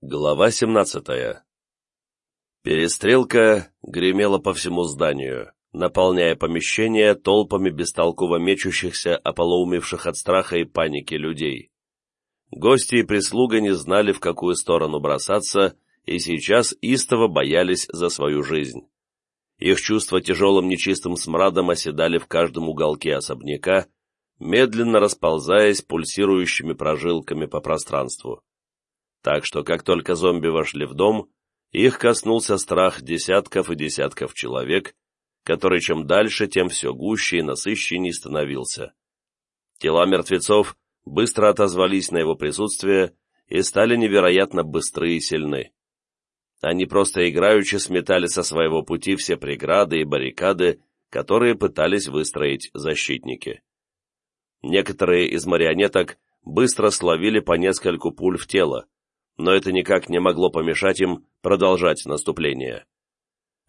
Глава 17 Перестрелка гремела по всему зданию, наполняя помещение толпами бестолково мечущихся, ополоумевших от страха и паники людей. Гости и прислуга не знали, в какую сторону бросаться, и сейчас истово боялись за свою жизнь. Их чувства тяжелым нечистым смрадом оседали в каждом уголке особняка, медленно расползаясь пульсирующими прожилками по пространству так что как только зомби вошли в дом, их коснулся страх десятков и десятков человек, который чем дальше, тем все гуще и насыщенней становился. Тела мертвецов быстро отозвались на его присутствие и стали невероятно быстры и сильны. Они просто играючи сметали со своего пути все преграды и баррикады, которые пытались выстроить защитники. Некоторые из марионеток быстро словили по нескольку пуль в тело, но это никак не могло помешать им продолжать наступление.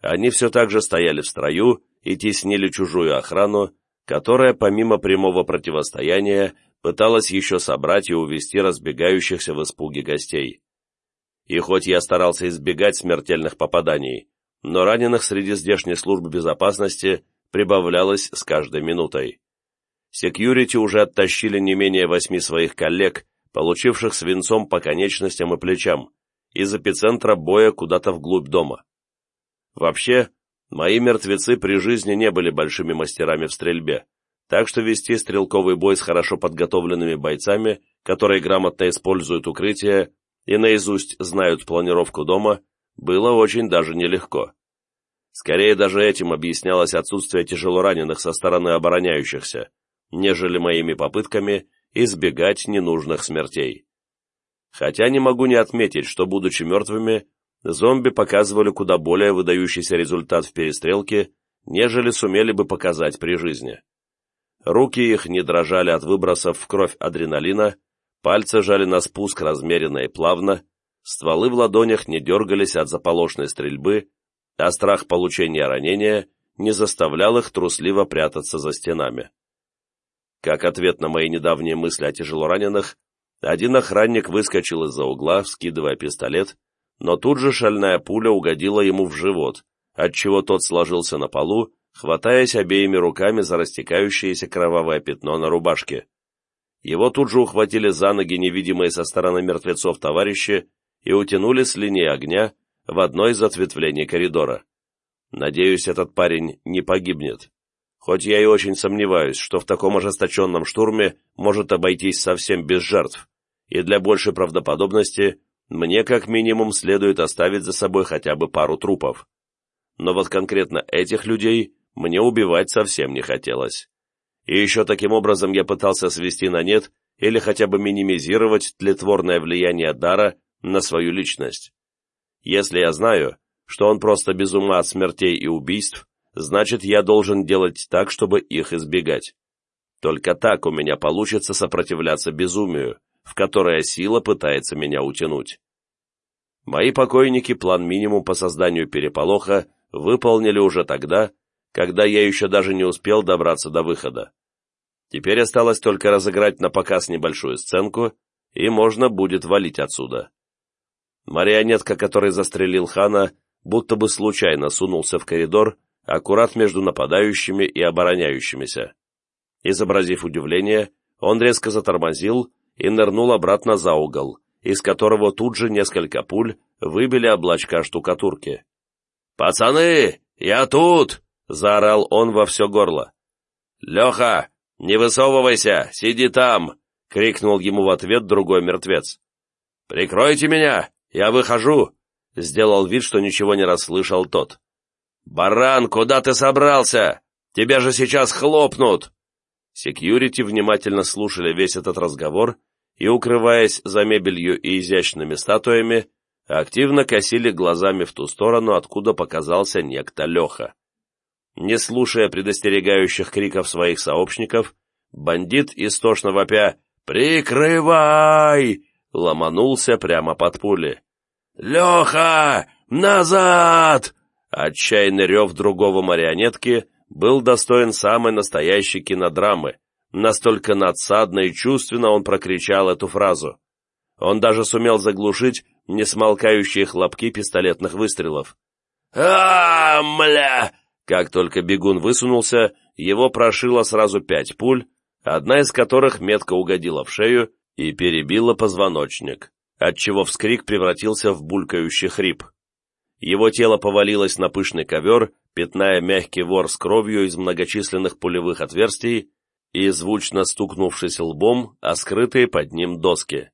Они все так же стояли в строю и теснили чужую охрану, которая помимо прямого противостояния пыталась еще собрать и увести разбегающихся в испуге гостей. И хоть я старался избегать смертельных попаданий, но раненых среди здешней службы безопасности прибавлялось с каждой минутой. Секьюрити уже оттащили не менее восьми своих коллег получивших свинцом по конечностям и плечам, из эпицентра боя куда-то вглубь дома. Вообще, мои мертвецы при жизни не были большими мастерами в стрельбе, так что вести стрелковый бой с хорошо подготовленными бойцами, которые грамотно используют укрытие и наизусть знают планировку дома, было очень даже нелегко. Скорее даже этим объяснялось отсутствие тяжелораненых со стороны обороняющихся, нежели моими попытками избегать ненужных смертей. Хотя не могу не отметить, что, будучи мертвыми, зомби показывали куда более выдающийся результат в перестрелке, нежели сумели бы показать при жизни. Руки их не дрожали от выбросов в кровь адреналина, пальцы жали на спуск размеренно и плавно, стволы в ладонях не дергались от заполошной стрельбы, а страх получения ранения не заставлял их трусливо прятаться за стенами. Как ответ на мои недавние мысли о тяжелораненых, один охранник выскочил из-за угла, вскидывая пистолет, но тут же шальная пуля угодила ему в живот, отчего тот сложился на полу, хватаясь обеими руками за растекающееся кровавое пятно на рубашке. Его тут же ухватили за ноги невидимые со стороны мертвецов товарищи и утянули с линии огня в одно из ответвлений коридора. Надеюсь, этот парень не погибнет хоть я и очень сомневаюсь, что в таком ожесточенном штурме может обойтись совсем без жертв, и для большей правдоподобности мне как минимум следует оставить за собой хотя бы пару трупов. Но вот конкретно этих людей мне убивать совсем не хотелось. И еще таким образом я пытался свести на нет или хотя бы минимизировать тлетворное влияние дара на свою личность. Если я знаю, что он просто без ума от смертей и убийств, значит, я должен делать так, чтобы их избегать. Только так у меня получится сопротивляться безумию, в которое сила пытается меня утянуть. Мои покойники план минимум по созданию переполоха выполнили уже тогда, когда я еще даже не успел добраться до выхода. Теперь осталось только разыграть на показ небольшую сценку, и можно будет валить отсюда. Марионетка, который застрелил хана, будто бы случайно сунулся в коридор аккурат между нападающими и обороняющимися. Изобразив удивление, он резко затормозил и нырнул обратно за угол, из которого тут же несколько пуль выбили облачка штукатурки. «Пацаны, я тут!» — заорал он во все горло. «Леха, не высовывайся, сиди там!» — крикнул ему в ответ другой мертвец. «Прикройте меня, я выхожу!» — сделал вид, что ничего не расслышал тот. «Баран, куда ты собрался? Тебя же сейчас хлопнут!» Секьюрити внимательно слушали весь этот разговор и, укрываясь за мебелью и изящными статуями, активно косили глазами в ту сторону, откуда показался некто Леха. Не слушая предостерегающих криков своих сообщников, бандит, истошно вопя «Прикрывай!» ломанулся прямо под пули. «Леха! Назад!» Отчаянный рев другого марионетки был достоин самой настоящей кинодрамы, настолько надсадно и чувственно он прокричал эту фразу. Он даже сумел заглушить несмолкающие хлопки пистолетных выстрелов. а, мля!» Как только бегун высунулся, его прошило сразу пять пуль, одна из которых метко угодила в шею и перебила позвоночник, отчего вскрик превратился в булькающий хрип. Его тело повалилось на пышный ковер, пятная мягкий вор с кровью из многочисленных пулевых отверстий и, звучно стукнувшись лбом, о скрытые под ним доски.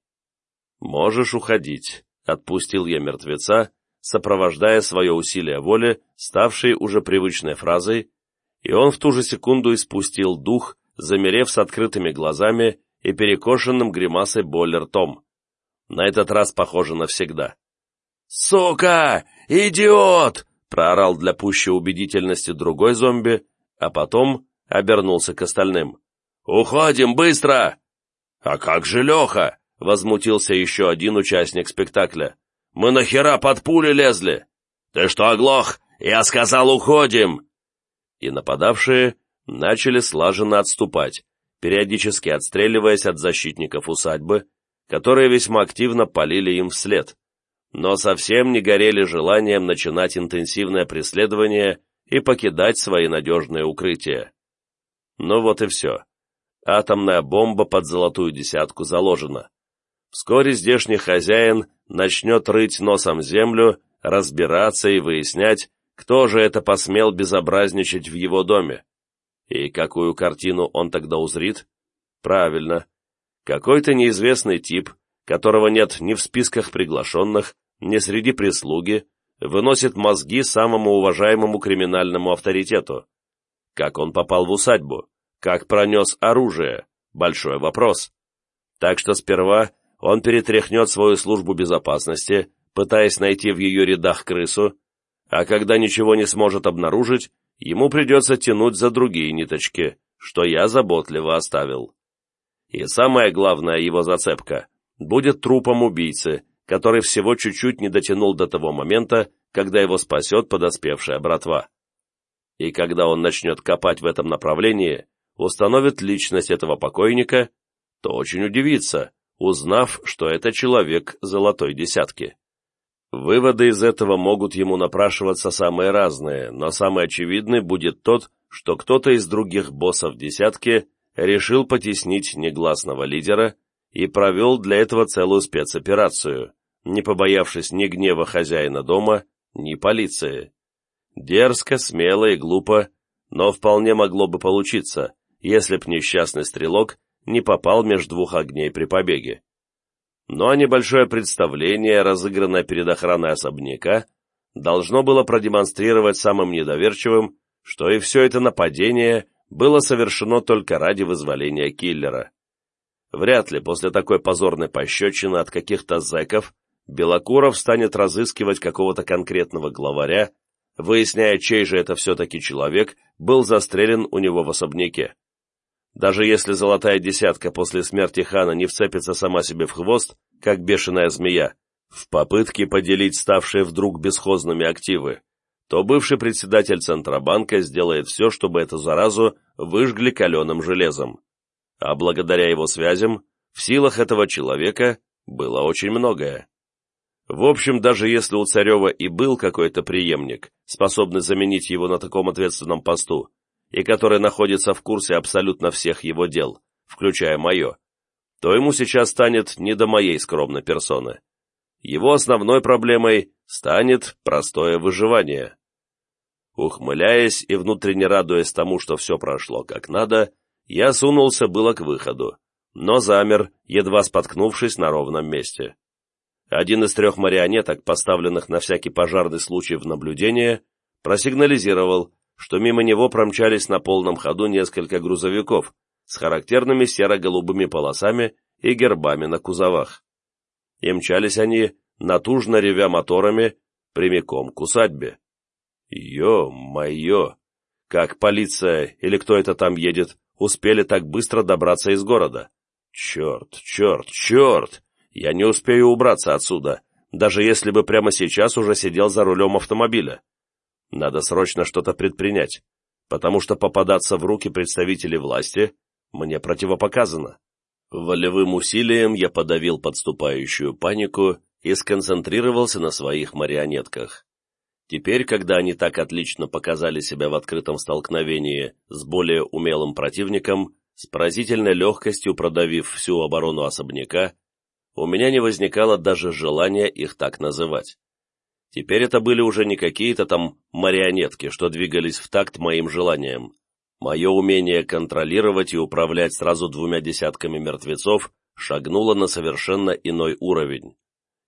«Можешь уходить», — отпустил я мертвеца, сопровождая свое усилие воли, ставшей уже привычной фразой, и он в ту же секунду испустил дух, замерев с открытыми глазами и перекошенным гримасой боли ртом. На этот раз похоже навсегда. «Сука! Идиот!» — проорал для пущей убедительности другой зомби, а потом обернулся к остальным. «Уходим, быстро!» «А как же Леха?» — возмутился еще один участник спектакля. «Мы нахера под пули лезли?» «Ты что, оглох? Я сказал, уходим!» И нападавшие начали слаженно отступать, периодически отстреливаясь от защитников усадьбы, которые весьма активно полили им вслед но совсем не горели желанием начинать интенсивное преследование и покидать свои надежные укрытия. Ну вот и все. Атомная бомба под золотую десятку заложена. Вскоре здешний хозяин начнет рыть носом землю, разбираться и выяснять, кто же это посмел безобразничать в его доме. И какую картину он тогда узрит? Правильно. Какой-то неизвестный тип, которого нет ни в списках приглашенных, не среди прислуги, выносит мозги самому уважаемому криминальному авторитету. Как он попал в усадьбу? Как пронес оружие? Большой вопрос. Так что сперва он перетряхнет свою службу безопасности, пытаясь найти в ее рядах крысу, а когда ничего не сможет обнаружить, ему придется тянуть за другие ниточки, что я заботливо оставил. И самая главная его зацепка будет трупом убийцы, который всего чуть-чуть не дотянул до того момента, когда его спасет подоспевшая братва. И когда он начнет копать в этом направлении, установит личность этого покойника, то очень удивится, узнав, что это человек золотой десятки. Выводы из этого могут ему напрашиваться самые разные, но самый очевидный будет тот, что кто-то из других боссов десятки решил потеснить негласного лидера и провел для этого целую спецоперацию, не побоявшись ни гнева хозяина дома, ни полиции. Дерзко, смело и глупо, но вполне могло бы получиться, если б несчастный стрелок не попал между двух огней при побеге. А небольшое представление, разыгранное перед охраной особняка, должно было продемонстрировать самым недоверчивым, что и все это нападение было совершено только ради вызволения киллера. Вряд ли после такой позорной пощечины от каких-то зэков Белокуров станет разыскивать какого-то конкретного главаря, выясняя, чей же это все-таки человек был застрелен у него в особняке. Даже если золотая десятка после смерти хана не вцепится сама себе в хвост, как бешеная змея, в попытке поделить ставшие вдруг бесхозными активы, то бывший председатель Центробанка сделает все, чтобы эту заразу выжгли каленым железом. А благодаря его связям, в силах этого человека было очень многое. В общем, даже если у Царева и был какой-то преемник, способный заменить его на таком ответственном посту, и который находится в курсе абсолютно всех его дел, включая мое, то ему сейчас станет не до моей скромной персоны. Его основной проблемой станет простое выживание. Ухмыляясь и внутренне радуясь тому, что все прошло как надо, я сунулся было к выходу, но замер, едва споткнувшись на ровном месте. Один из трех марионеток, поставленных на всякий пожарный случай в наблюдение, просигнализировал, что мимо него промчались на полном ходу несколько грузовиков с характерными серо-голубыми полосами и гербами на кузовах. И мчались они, натужно ревя моторами, прямиком к усадьбе. Ё-моё! Как полиция или кто это там едет, успели так быстро добраться из города? Черт, черт, черт! Я не успею убраться отсюда, даже если бы прямо сейчас уже сидел за рулем автомобиля. Надо срочно что-то предпринять, потому что попадаться в руки представителей власти мне противопоказано. Волевым усилием я подавил подступающую панику и сконцентрировался на своих марионетках. Теперь, когда они так отлично показали себя в открытом столкновении с более умелым противником, с поразительной легкостью продавив всю оборону особняка, у меня не возникало даже желания их так называть. Теперь это были уже не какие-то там марионетки, что двигались в такт моим желаниям. Мое умение контролировать и управлять сразу двумя десятками мертвецов шагнуло на совершенно иной уровень.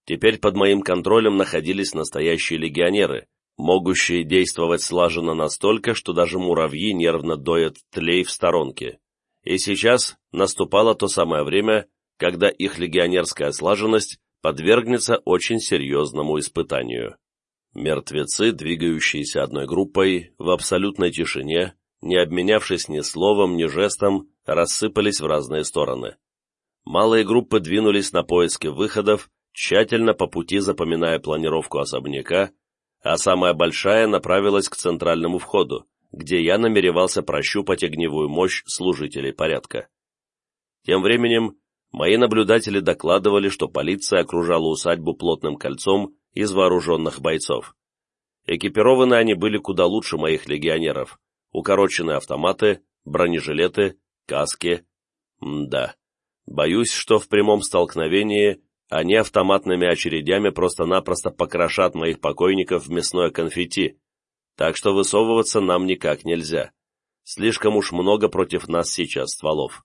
Теперь под моим контролем находились настоящие легионеры, могущие действовать слаженно настолько, что даже муравьи нервно доят тлей в сторонке. И сейчас наступало то самое время, когда их легионерская слаженность подвергнется очень серьезному испытанию. Мертвецы, двигающиеся одной группой, в абсолютной тишине, не обменявшись ни словом, ни жестом, рассыпались в разные стороны. Малые группы двинулись на поиски выходов, тщательно по пути запоминая планировку особняка, а самая большая направилась к центральному входу, где я намеревался прощупать огневую мощь служителей порядка. Тем временем мои наблюдатели докладывали, что полиция окружала усадьбу плотным кольцом из вооруженных бойцов. Экипированы они были куда лучше моих легионеров, укороченные автоматы, бронежилеты, каски. М да, боюсь, что в прямом столкновении они автоматными очередями просто-напросто покрошат моих покойников в мясное конфетти, так что высовываться нам никак нельзя. Слишком уж много против нас сейчас стволов.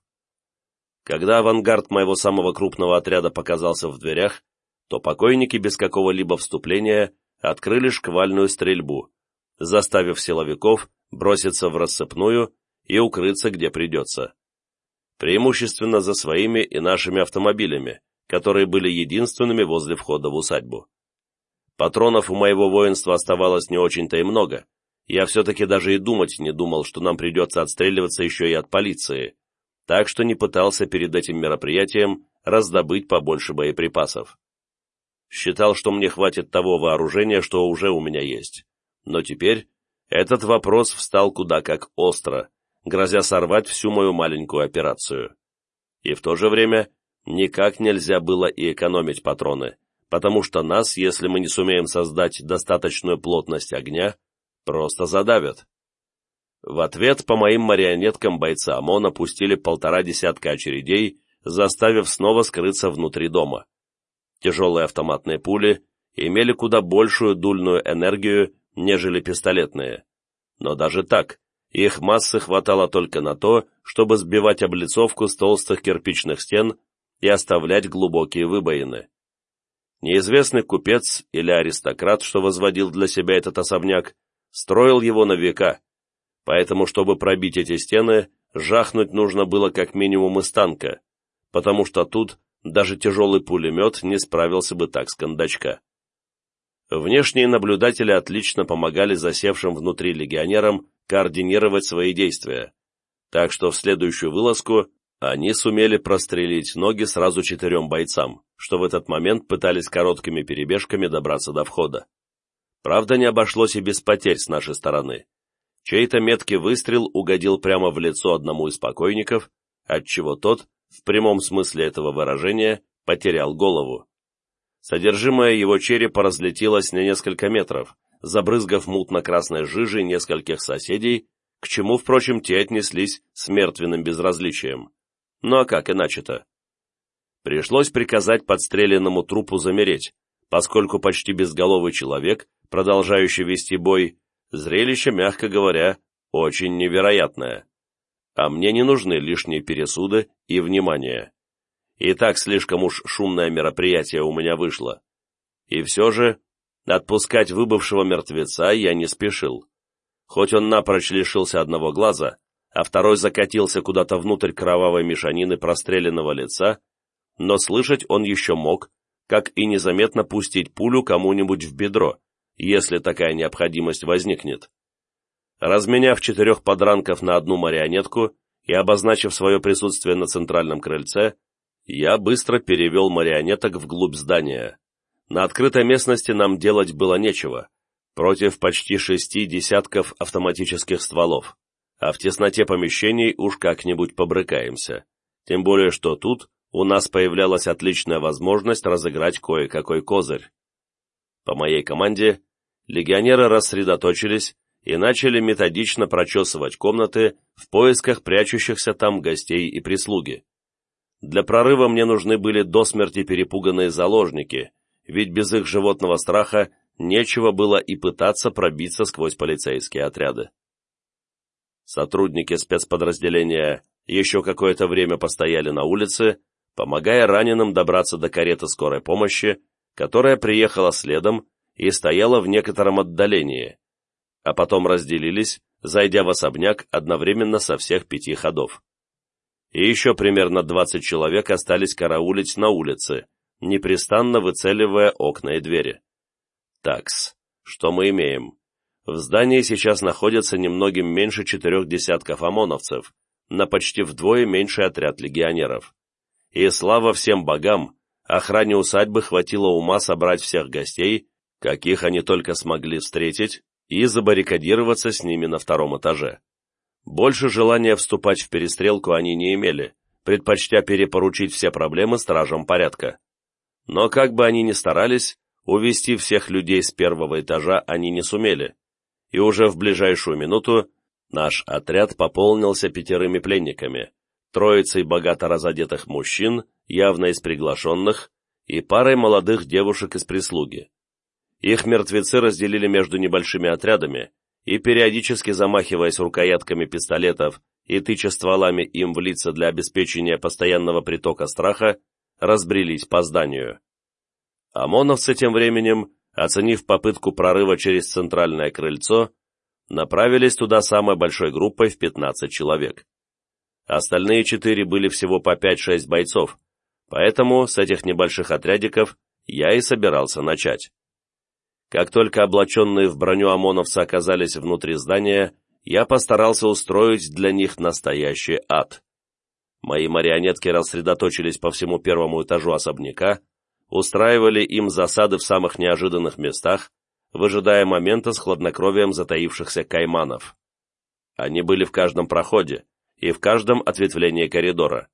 Когда авангард моего самого крупного отряда показался в дверях, то покойники без какого-либо вступления открыли шквальную стрельбу, заставив силовиков броситься в рассыпную и укрыться где придется. Преимущественно за своими и нашими автомобилями, которые были единственными возле входа в усадьбу. Патронов у моего воинства оставалось не очень-то и много. Я все-таки даже и думать не думал, что нам придется отстреливаться еще и от полиции, так что не пытался перед этим мероприятием раздобыть побольше боеприпасов. Считал, что мне хватит того вооружения, что уже у меня есть. Но теперь этот вопрос встал куда как остро, грозя сорвать всю мою маленькую операцию. И в то же время никак нельзя было и экономить патроны, потому что нас, если мы не сумеем создать достаточную плотность огня, просто задавят. В ответ по моим марионеткам бойцы ОМОН опустили полтора десятка очередей, заставив снова скрыться внутри дома. Тяжелые автоматные пули имели куда большую дульную энергию, нежели пистолетные. Но даже так, их массы хватало только на то, чтобы сбивать облицовку с толстых кирпичных стен и оставлять глубокие выбоины. Неизвестный купец или аристократ, что возводил для себя этот особняк, строил его на века, поэтому, чтобы пробить эти стены, жахнуть нужно было как минимум из танка, потому что тут даже тяжелый пулемет не справился бы так с кондачка. Внешние наблюдатели отлично помогали засевшим внутри легионерам координировать свои действия, так что в следующую вылазку они сумели прострелить ноги сразу четырем бойцам, что в этот момент пытались короткими перебежками добраться до входа. Правда, не обошлось и без потерь с нашей стороны. Чей-то меткий выстрел угодил прямо в лицо одному из покойников, отчего тот, в прямом смысле этого выражения, потерял голову. Содержимое его черепа разлетелось на несколько метров, забрызгав мутно-красной жижей нескольких соседей, к чему, впрочем, те отнеслись с мертвенным безразличием. Ну а как иначе-то? Пришлось приказать подстреленному трупу замереть, поскольку почти безголовый человек, продолжающий вести бой, зрелище, мягко говоря, очень невероятное. А мне не нужны лишние пересуды и внимание. И так слишком уж шумное мероприятие у меня вышло. И все же, отпускать выбывшего мертвеца я не спешил. Хоть он напрочь лишился одного глаза, а второй закатился куда-то внутрь кровавой мешанины простреленного лица, но слышать он еще мог, как и незаметно пустить пулю кому-нибудь в бедро, если такая необходимость возникнет. Разменяв четырех подранков на одну марионетку и обозначив свое присутствие на центральном крыльце, я быстро перевел марионеток вглубь здания. На открытой местности нам делать было нечего, против почти шести десятков автоматических стволов а в тесноте помещений уж как-нибудь побрыкаемся. Тем более, что тут у нас появлялась отличная возможность разыграть кое-какой козырь. По моей команде легионеры рассредоточились и начали методично прочесывать комнаты в поисках прячущихся там гостей и прислуги. Для прорыва мне нужны были до смерти перепуганные заложники, ведь без их животного страха нечего было и пытаться пробиться сквозь полицейские отряды. Сотрудники спецподразделения еще какое-то время постояли на улице, помогая раненым добраться до кареты скорой помощи, которая приехала следом и стояла в некотором отдалении, а потом разделились, зайдя в особняк одновременно со всех пяти ходов. И еще примерно 20 человек остались караулить на улице, непрестанно выцеливая окна и двери. Такс, что мы имеем? В здании сейчас находится немногим меньше четырех десятков ОМОНовцев, на почти вдвое меньший отряд легионеров. И слава всем богам, охране усадьбы хватило ума собрать всех гостей, каких они только смогли встретить, и забаррикадироваться с ними на втором этаже. Больше желания вступать в перестрелку они не имели, предпочтя перепоручить все проблемы стражам порядка. Но как бы они ни старались, увести всех людей с первого этажа они не сумели, и уже в ближайшую минуту наш отряд пополнился пятерыми пленниками, троицей богато разодетых мужчин, явно из приглашенных, и парой молодых девушек из прислуги. Их мертвецы разделили между небольшими отрядами и, периодически замахиваясь рукоятками пистолетов и тыча стволами им в лица для обеспечения постоянного притока страха, разбрелись по зданию. ОМОНовцы тем временем, оценив попытку прорыва через центральное крыльцо, направились туда самой большой группой в 15 человек. Остальные четыре были всего по 5-6 бойцов, поэтому с этих небольших отрядиков я и собирался начать. Как только облаченные в броню ОМОНовцы оказались внутри здания, я постарался устроить для них настоящий ад. Мои марионетки рассредоточились по всему первому этажу особняка, устраивали им засады в самых неожиданных местах, выжидая момента с хладнокровием затаившихся кайманов. Они были в каждом проходе и в каждом ответвлении коридора.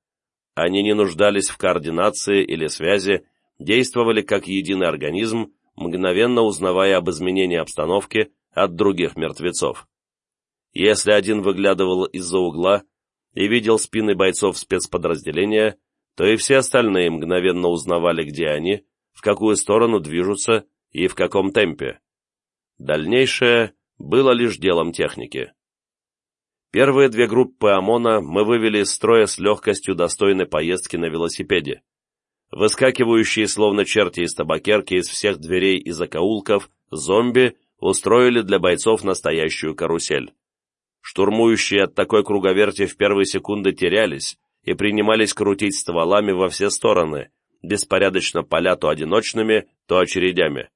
Они не нуждались в координации или связи, действовали как единый организм, мгновенно узнавая об изменении обстановки от других мертвецов. Если один выглядывал из-за угла и видел спины бойцов спецподразделения, то и все остальные мгновенно узнавали, где они, в какую сторону движутся и в каком темпе. Дальнейшее было лишь делом техники. Первые две группы ОМОНа мы вывели из строя с легкостью достойной поездки на велосипеде. Выскакивающие, словно черти из табакерки, из всех дверей и закоулков, зомби устроили для бойцов настоящую карусель. Штурмующие от такой круговерти в первые секунды терялись и принимались крутить стволами во все стороны, беспорядочно поля то одиночными, то очередями.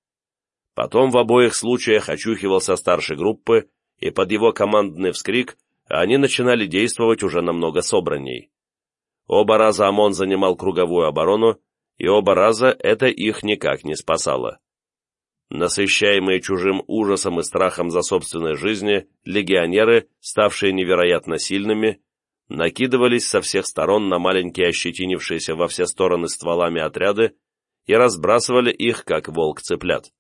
Потом в обоих случаях очухивался старшей группы, и под его командный вскрик они начинали действовать уже намного собранней. Оба раза ОМОН занимал круговую оборону, и оба раза это их никак не спасало. Насыщаемые чужим ужасом и страхом за собственной жизни, легионеры, ставшие невероятно сильными, накидывались со всех сторон на маленькие ощетинившиеся во все стороны стволами отряды и разбрасывали их, как волк-цыплят.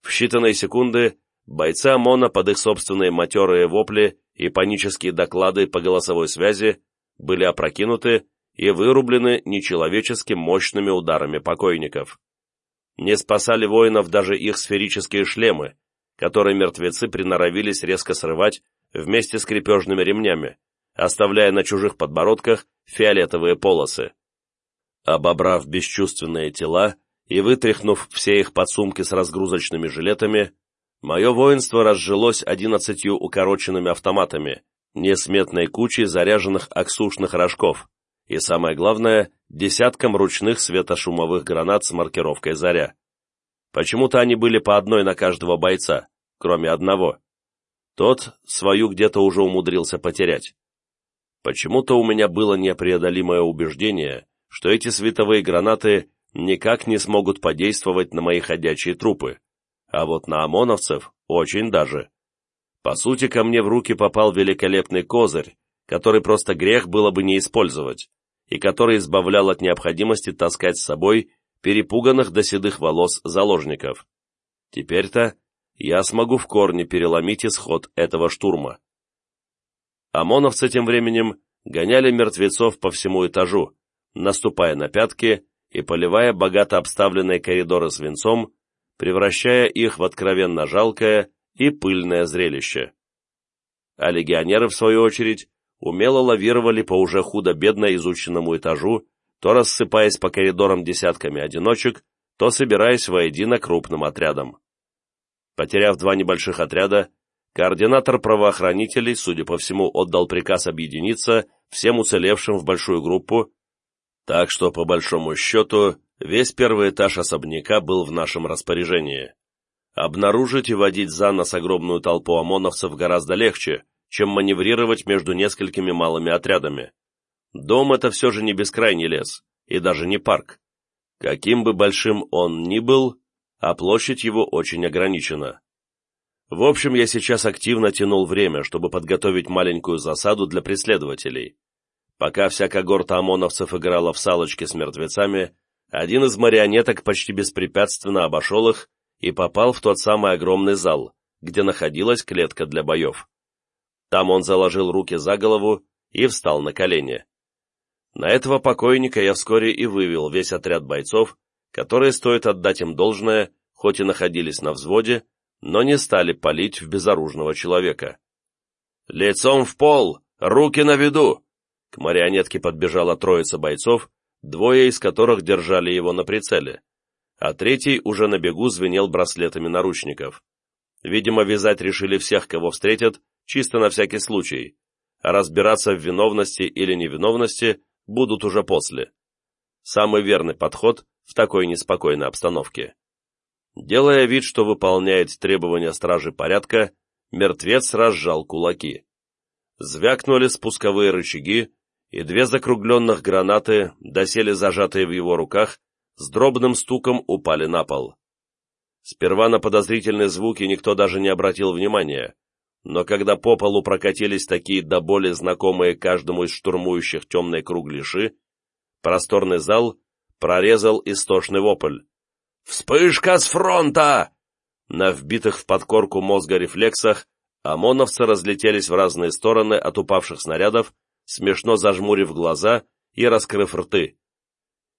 В считанные секунды бойцы ОМОНа под их собственные матерые вопли и панические доклады по голосовой связи были опрокинуты и вырублены нечеловечески мощными ударами покойников. Не спасали воинов даже их сферические шлемы, которые мертвецы приноровились резко срывать вместе с крепежными ремнями, оставляя на чужих подбородках фиолетовые полосы. Обобрав бесчувственные тела и вытряхнув все их подсумки с разгрузочными жилетами, мое воинство разжилось одиннадцатью укороченными автоматами, несметной кучей заряженных аксушных рожков и, самое главное, десятком ручных светошумовых гранат с маркировкой «Заря». Почему-то они были по одной на каждого бойца, кроме одного. Тот свою где-то уже умудрился потерять. Почему-то у меня было непреодолимое убеждение, что эти световые гранаты никак не смогут подействовать на мои ходячие трупы, а вот на ОМОНовцев очень даже. По сути, ко мне в руки попал великолепный козырь, который просто грех было бы не использовать, и который избавлял от необходимости таскать с собой перепуганных до седых волос заложников. Теперь-то я смогу в корне переломить исход этого штурма. ОМОНовцы тем временем гоняли мертвецов по всему этажу, наступая на пятки и поливая богато обставленные коридоры свинцом, превращая их в откровенно жалкое и пыльное зрелище. А легионеры, в свою очередь, умело лавировали по уже худо-бедно изученному этажу, то рассыпаясь по коридорам десятками одиночек, то собираясь воедино крупным отрядом. Потеряв два небольших отряда, координатор правоохранителей, судя по всему, отдал приказ объединиться всем уцелевшим в большую группу, так что, по большому счету, весь первый этаж особняка был в нашем распоряжении. Обнаружить и водить за нос огромную толпу ОМОНовцев гораздо легче, чем маневрировать между несколькими малыми отрядами. Дом — это все же не бескрайний лес, и даже не парк. Каким бы большим он ни был, а площадь его очень ограничена. В общем, я сейчас активно тянул время, чтобы подготовить маленькую засаду для преследователей. Пока вся когорта ОМОНовцев играла в салочки с мертвецами, один из марионеток почти беспрепятственно обошел их и попал в тот самый огромный зал, где находилась клетка для боев. Там он заложил руки за голову и встал на колени. На этого покойника я вскоре и вывел весь отряд бойцов, которые, стоит отдать им должное, хоть и находились на взводе, но не стали палить в безоружного человека. «Лицом в пол! Руки на виду!» К марионетке подбежала троица бойцов, двое из которых держали его на прицеле, а третий уже на бегу звенел браслетами наручников. Видимо, вязать решили всех, кого встретят, чисто на всякий случай, а разбираться в виновности или невиновности будут уже после. Самый верный подход в такой неспокойной обстановке. Делая вид, что выполняет требования стражи порядка, мертвец разжал кулаки. Звякнули спусковые рычаги, и две закругленных гранаты, доселе зажатые в его руках, с дробным стуком упали на пол. Сперва на подозрительные звуки никто даже не обратил внимания, но когда по полу прокатились такие до боли знакомые каждому из штурмующих темные кругляши, просторный зал прорезал истошный вопль. «Вспышка с фронта!» На вбитых в подкорку мозга рефлексах ОМОНовцы разлетелись в разные стороны от упавших снарядов, смешно зажмурив глаза и раскрыв рты.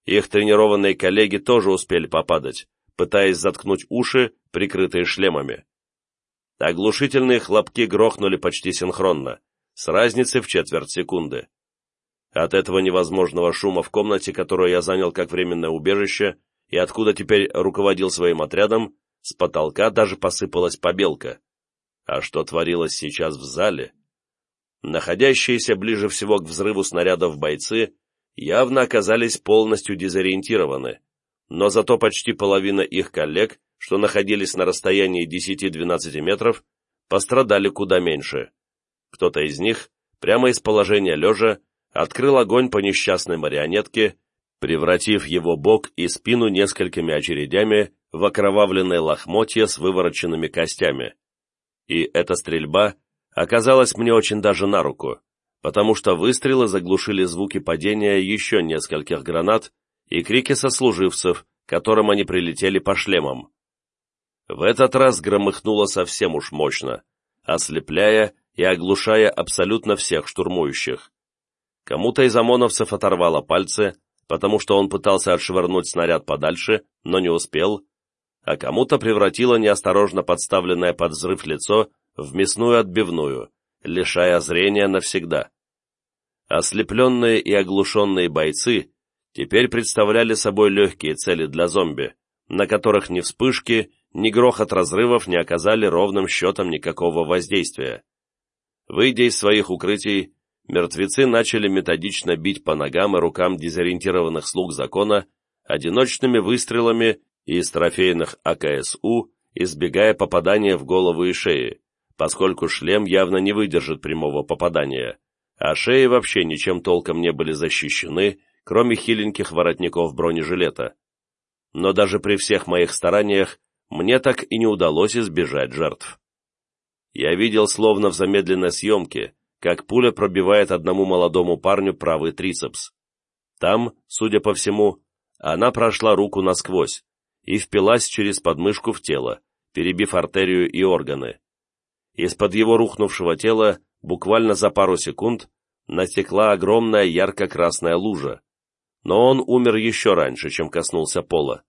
Их тренированные коллеги тоже успели попадать, пытаясь заткнуть уши, прикрытые шлемами. Оглушительные хлопки грохнули почти синхронно, с разницей в четверть секунды. От этого невозможного шума в комнате, которую я занял как временное убежище, и откуда теперь руководил своим отрядом, с потолка даже посыпалась побелка. А что творилось сейчас в зале? Находящиеся ближе всего к взрыву снарядов бойцы явно оказались полностью дезориентированы, но зато почти половина их коллег, что находились на расстоянии 10-12 метров, пострадали куда меньше. Кто-то из них, прямо из положения лежа, открыл огонь по несчастной марионетке, превратив его бок и спину несколькими очередями в окровавленные лохмотья с вывороченными костями. И эта стрельба оказалась мне очень даже на руку, потому что выстрелы заглушили звуки падения еще нескольких гранат и крики сослуживцев, которым они прилетели по шлемам. В этот раз громыхнуло совсем уж мощно, ослепляя и оглушая абсолютно всех штурмующих. Кому-то из ОМОНовцев оторвало пальцы, потому что он пытался отшвырнуть снаряд подальше, но не успел, а кому-то превратило неосторожно подставленное под взрыв лицо в мясную отбивную, лишая зрения навсегда. Ослепленные и оглушенные бойцы теперь представляли собой легкие цели для зомби, на которых ни вспышки, ни грохот разрывов не оказали ровным счетом никакого воздействия. Выйдя из своих укрытий, мертвецы начали методично бить по ногам и рукам дезориентированных слуг закона одиночными выстрелами из трофейных АКСУ, избегая попадания в голову и шеи, поскольку шлем явно не выдержит прямого попадания, а шеи вообще ничем толком не были защищены, кроме хиленьких воротников бронежилета. Но даже при всех моих стараниях мне так и не удалось избежать жертв. Я видел словно в замедленной съемке, как пуля пробивает одному молодому парню правый трицепс. Там, судя по всему, она прошла руку насквозь и впилась через подмышку в тело, перебив артерию и органы. Из-под его рухнувшего тела буквально за пару секунд натекла огромная ярко-красная лужа, но он умер еще раньше, чем коснулся пола.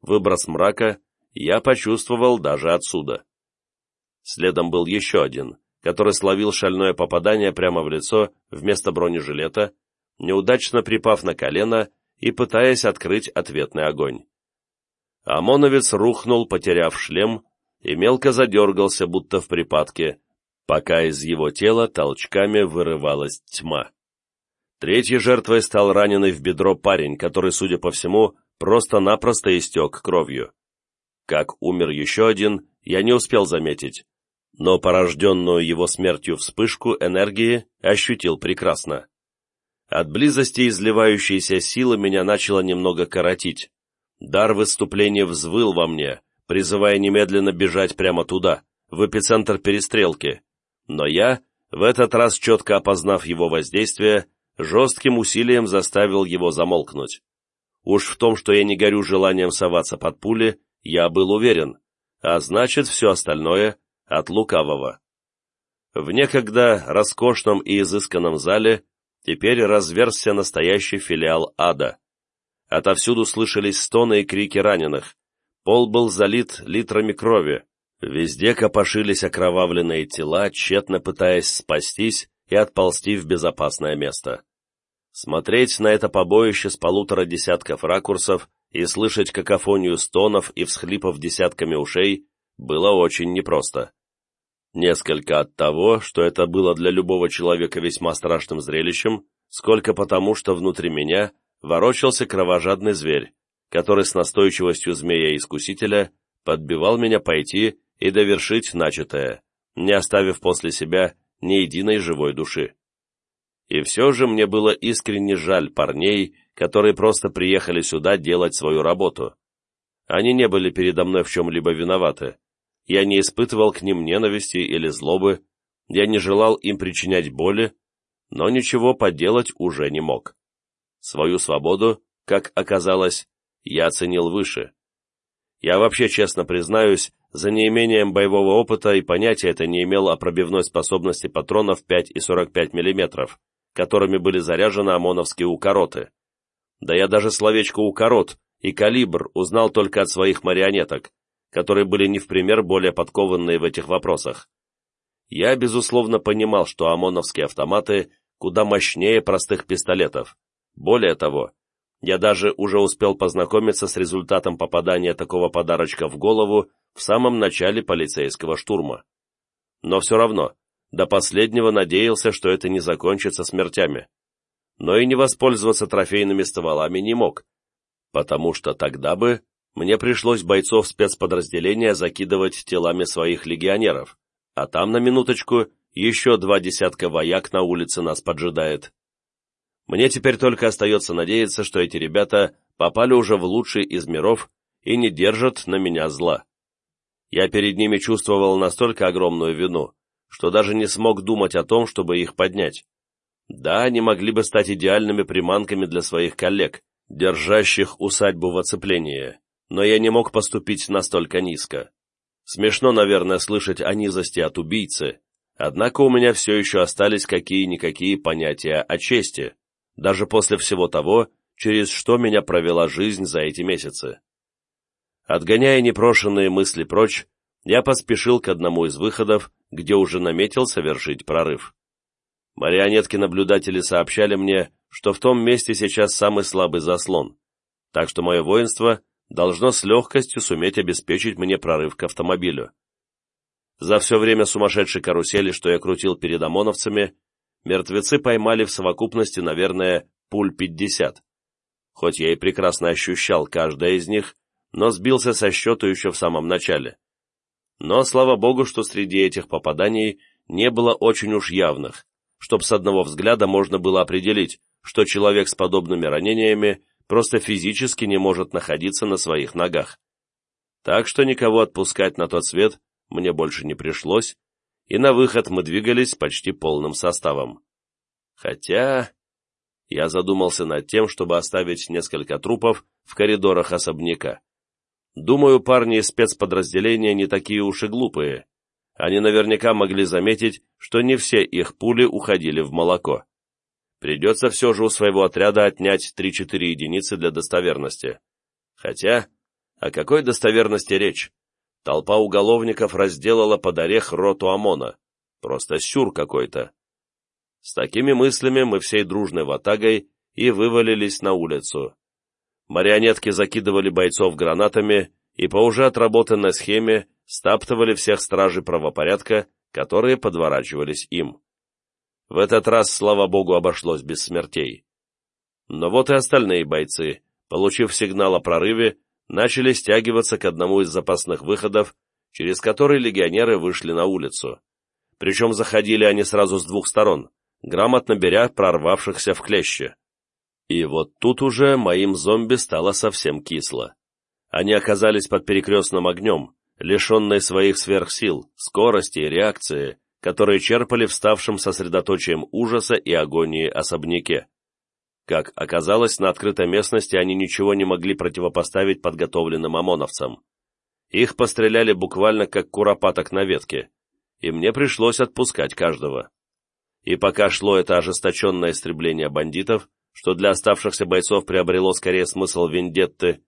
Выброс мрака я почувствовал даже отсюда. Следом был еще один, который словил шальное попадание прямо в лицо вместо бронежилета, неудачно припав на колено и пытаясь открыть ответный огонь. ОМОНовец рухнул, потеряв шлем, и мелко задергался, будто в припадке, пока из его тела толчками вырывалась тьма. Третьей жертвой стал раненый в бедро парень, который, судя по всему, просто-напросто истек кровью. Как умер еще один, я не успел заметить, но порожденную его смертью вспышку энергии ощутил прекрасно. От близости изливающейся силы меня начало немного коротить. Дар выступления взвыл во мне, призывая немедленно бежать прямо туда, в эпицентр перестрелки. Но я, в этот раз четко опознав его воздействие, жестким усилием заставил его замолкнуть. Уж в том, что я не горю желанием соваться под пули, я был уверен, а значит, все остальное от лукавого. В некогда роскошном и изысканном зале теперь разверзся настоящий филиал ада. Отовсюду слышались стоны и крики раненых. Пол был залит литрами крови. Везде копошились окровавленные тела, тщетно пытаясь спастись и отползти в безопасное место. Смотреть на это побоище с полутора десятков ракурсов и слышать какофонию стонов и всхлипов десятками ушей было очень непросто. Несколько от того, что это было для любого человека весьма страшным зрелищем, сколько потому, что внутри меня ворочался кровожадный зверь, который с настойчивостью змея-искусителя подбивал меня пойти и довершить начатое, не оставив после себя ни единой живой души. И все же мне было искренне жаль парней, которые просто приехали сюда делать свою работу. Они не были передо мной в чем-либо виноваты, я не испытывал к ним ненависти или злобы, я не желал им причинять боли, но ничего поделать уже не мог. Свою свободу, как оказалось, я ценил выше. Я вообще, честно признаюсь, за неимением боевого опыта и понятия это не имел о пробивной способности патронов 5 и 45 мм, которыми были заряжены ОМОНовские укороты. Да я даже словечко «укорот» и «калибр» узнал только от своих марионеток, которые были не в пример более подкованные в этих вопросах. Я, безусловно, понимал, что ОМОНовские автоматы куда мощнее простых пистолетов. Более того, я даже уже успел познакомиться с результатом попадания такого подарочка в голову в самом начале полицейского штурма. Но все равно, до последнего надеялся, что это не закончится смертями. Но и не воспользоваться трофейными стволами не мог, потому что тогда бы мне пришлось бойцов спецподразделения закидывать телами своих легионеров, а там, на минуточку, еще два десятка вояк на улице нас поджидает. Мне теперь только остается надеяться, что эти ребята попали уже в лучший из миров и не держат на меня зла. Я перед ними чувствовал настолько огромную вину, что даже не смог думать о том, чтобы их поднять. Да, они могли бы стать идеальными приманками для своих коллег, держащих усадьбу в оцеплении но я не мог поступить настолько низко. Смешно, наверное, слышать о низости от убийцы, однако у меня все еще остались какие-никакие понятия о чести, даже после всего того, через что меня провела жизнь за эти месяцы. Отгоняя непрошенные мысли прочь, я поспешил к одному из выходов, где уже наметил совершить прорыв. Марионетки-наблюдатели сообщали мне, что в том месте сейчас самый слабый заслон, так что мое воинство должно с легкостью суметь обеспечить мне прорыв к автомобилю. За все время сумасшедшей карусели, что я крутил перед ОМОНовцами, мертвецы поймали в совокупности, наверное, пуль пятьдесят. Хоть я и прекрасно ощущал каждое из них, но сбился со счету еще в самом начале. Но, слава богу, что среди этих попаданий не было очень уж явных, чтоб с одного взгляда можно было определить, что человек с подобными ранениями просто физически не может находиться на своих ногах. Так что никого отпускать на тот свет мне больше не пришлось, и на выход мы двигались почти полным составом. Хотя... я задумался над тем, чтобы оставить несколько трупов в коридорах особняка. Думаю, парни из спецподразделения не такие уж и глупые. Они наверняка могли заметить, что не все их пули уходили в молоко. Придется все же у своего отряда отнять 3-4 единицы для достоверности. Хотя, о какой достоверности речь? Толпа уголовников разделала под орех роту ОМОНа. Просто сюр какой-то. С такими мыслями мы всей дружной ватагой и вывалились на улицу. Марионетки закидывали бойцов гранатами и по уже отработанной схеме стаптывали всех стражей правопорядка, которые подворачивались им. В этот раз, слава богу, обошлось без смертей. Но вот и остальные бойцы, получив сигнал о прорыве, начали стягиваться к одному из запасных выходов, через который легионеры вышли на улицу. Причем заходили они сразу с двух сторон, грамотно беря прорвавшихся в клещи. И вот тут уже моим зомби стало совсем кисло. Они оказались под перекрестным огнем, лишенные своих сверхсил, скорости и реакции, которые черпали вставшим сосредоточием ужаса и агонии особняке. Как оказалось, на открытой местности они ничего не могли противопоставить подготовленным ОМОНовцам. Их постреляли буквально как куропаток на ветке, и мне пришлось отпускать каждого. И пока шло это ожесточенное истребление бандитов, что для оставшихся бойцов приобрело скорее смысл вендетты,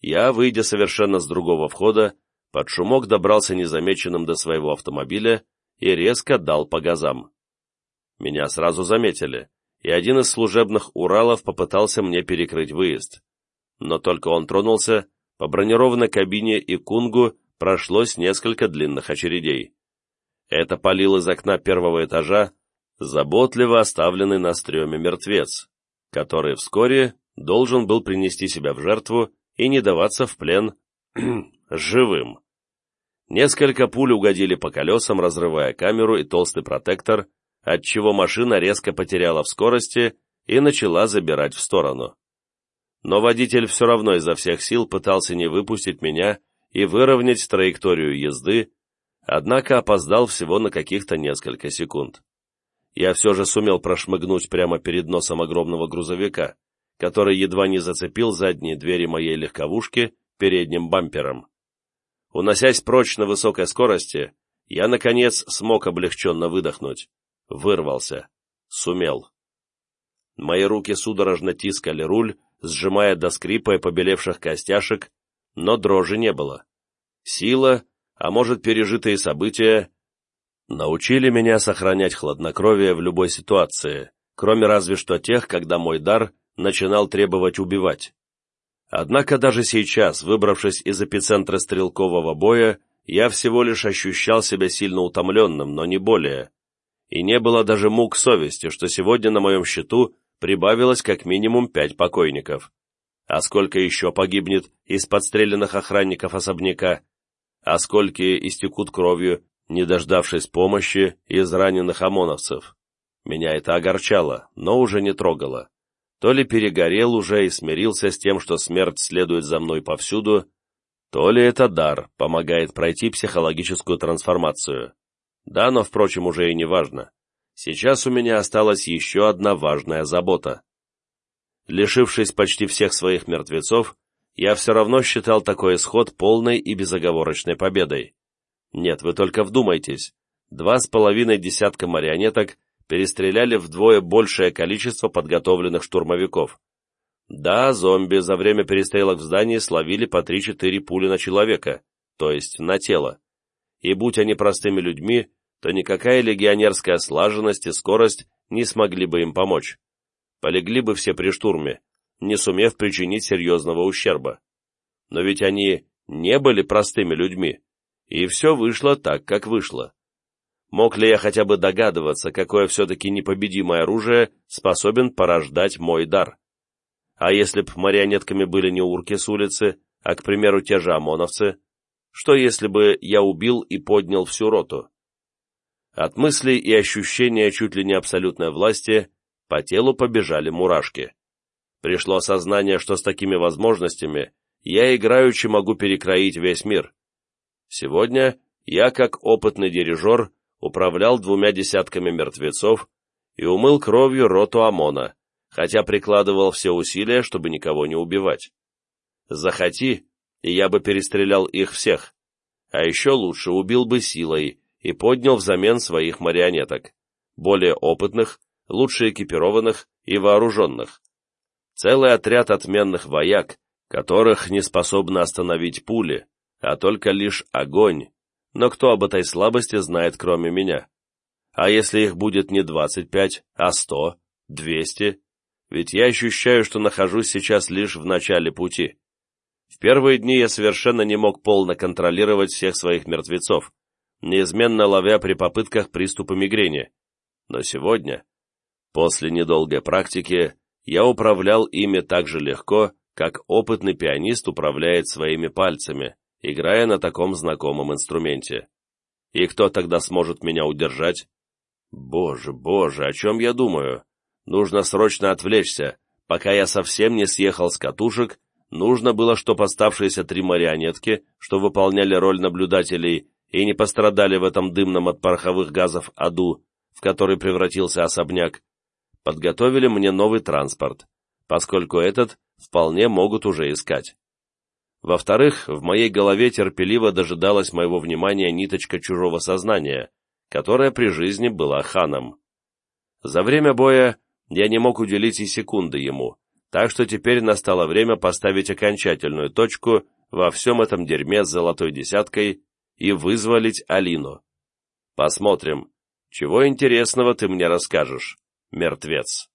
я, выйдя совершенно с другого входа, под шумок добрался незамеченным до своего автомобиля и резко дал по газам. Меня сразу заметили, и один из служебных Уралов попытался мне перекрыть выезд. Но только он тронулся, по бронированной кабине и кунгу прошлось несколько длинных очередей. Это палил из окна первого этажа заботливо оставленный на стреме мертвец, который вскоре должен был принести себя в жертву и не даваться в плен живым. Несколько пуль угодили по колесам, разрывая камеру и толстый протектор, отчего машина резко потеряла в скорости и начала забирать в сторону. Но водитель все равно изо всех сил пытался не выпустить меня и выровнять траекторию езды, однако опоздал всего на каких-то несколько секунд я все же сумел прошмыгнуть прямо перед носом огромного грузовика, который едва не зацепил задние двери моей легковушки передним бампером. Уносясь прочь на высокой скорости, я, наконец, смог облегченно выдохнуть. Вырвался. Сумел. Мои руки судорожно тискали руль, сжимая до скрипа и побелевших костяшек, но дрожи не было. Сила, а может, пережитые события, научили меня сохранять хладнокровие в любой ситуации, кроме разве что тех, когда мой дар начинал требовать убивать. Однако даже сейчас, выбравшись из эпицентра стрелкового боя, я всего лишь ощущал себя сильно утомленным, но не более. И не было даже мук совести, что сегодня на моем счету прибавилось как минимум пять покойников. А сколько еще погибнет из подстреленных охранников особняка? А сколько истекут кровью не дождавшись помощи из раненых ОМОНовцев. Меня это огорчало, но уже не трогало. То ли перегорел уже и смирился с тем, что смерть следует за мной повсюду, то ли это дар помогает пройти психологическую трансформацию. Да, но, впрочем, уже и не важно. Сейчас у меня осталась еще одна важная забота. Лишившись почти всех своих мертвецов, я все равно считал такой исход полной и безоговорочной победой. Нет, вы только вдумайтесь. Два с половиной десятка марионеток перестреляли вдвое большее количество подготовленных штурмовиков. Да, зомби за время перестрелок в здании словили по 3-4 пули на человека, то есть на тело. И будь они простыми людьми, то никакая легионерская слаженность и скорость не смогли бы им помочь. Полегли бы все при штурме, не сумев причинить серьезного ущерба. Но ведь они не были простыми людьми. И все вышло так, как вышло. Мог ли я хотя бы догадываться, какое все-таки непобедимое оружие способен порождать мой дар? А если б марионетками были не урки с улицы, а, к примеру, те же ОМОНовцы, что если бы я убил и поднял всю роту? От мыслей и ощущения чуть ли не абсолютной власти по телу побежали мурашки. Пришло сознание, что с такими возможностями я играючи могу перекроить весь мир. Сегодня я, как опытный дирижер, управлял двумя десятками мертвецов и умыл кровью роту ОМОНа, хотя прикладывал все усилия, чтобы никого не убивать. Захоти, и я бы перестрелял их всех, а еще лучше убил бы силой и поднял взамен своих марионеток, более опытных, лучше экипированных и вооруженных. Целый отряд отменных вояк, которых не способны остановить пули, а только лишь огонь, но кто об этой слабости знает, кроме меня? А если их будет не 25, а 100, 200? Ведь я ощущаю, что нахожусь сейчас лишь в начале пути. В первые дни я совершенно не мог полно контролировать всех своих мертвецов, неизменно ловя при попытках приступа мигрени. Но сегодня, после недолгой практики, я управлял ими так же легко, как опытный пианист управляет своими пальцами, играя на таком знакомом инструменте. И кто тогда сможет меня удержать? Боже, боже, о чем я думаю? Нужно срочно отвлечься. Пока я совсем не съехал с катушек, нужно было, чтоб оставшиеся три марионетки, что выполняли роль наблюдателей и не пострадали в этом дымном от пороховых газов аду, в который превратился особняк, подготовили мне новый транспорт, поскольку этот вполне могут уже искать. Во-вторых, в моей голове терпеливо дожидалась моего внимания ниточка чужого сознания, которая при жизни была ханом. За время боя я не мог уделить и секунды ему, так что теперь настало время поставить окончательную точку во всем этом дерьме с золотой десяткой и вызволить Алину. Посмотрим, чего интересного ты мне расскажешь, мертвец.